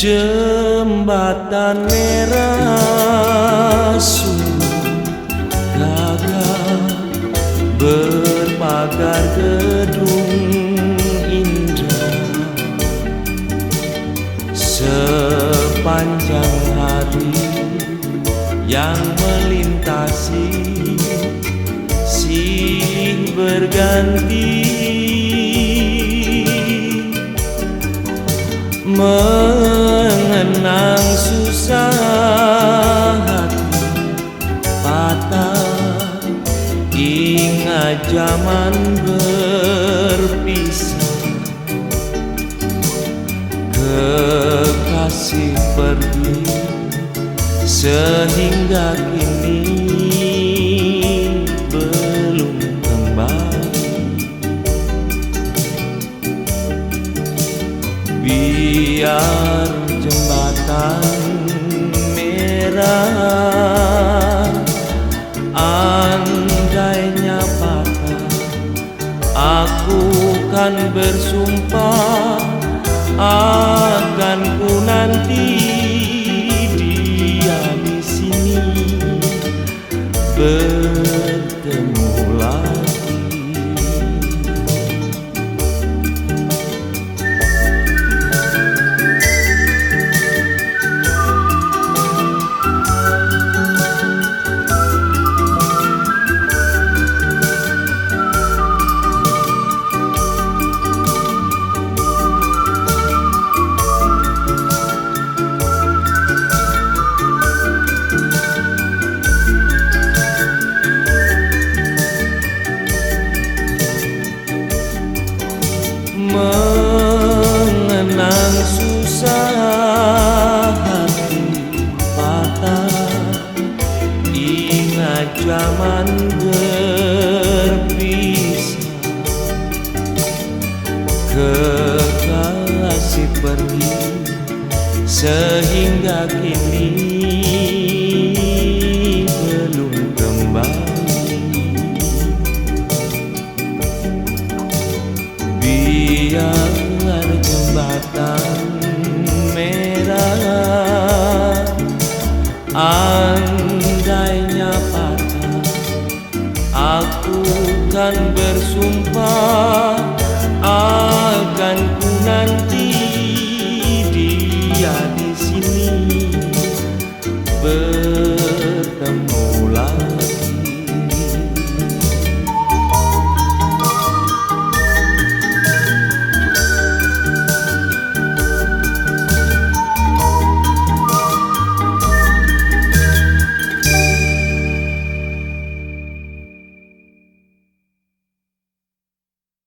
Jembatan merah gagah Berpagar gedung indah. Sepanjang hari yang melintasi Silih berganti ingat zaman berpisah. Kekasih pergi sehingga kini belum kembali. Biar jembatan merah aku kan bersumpah akan ku nanti dia di sini. Bertemu sehingga kini belum kembali. Biar jembatan merah. Andainya patah aku kan bersumpah akan ku nanti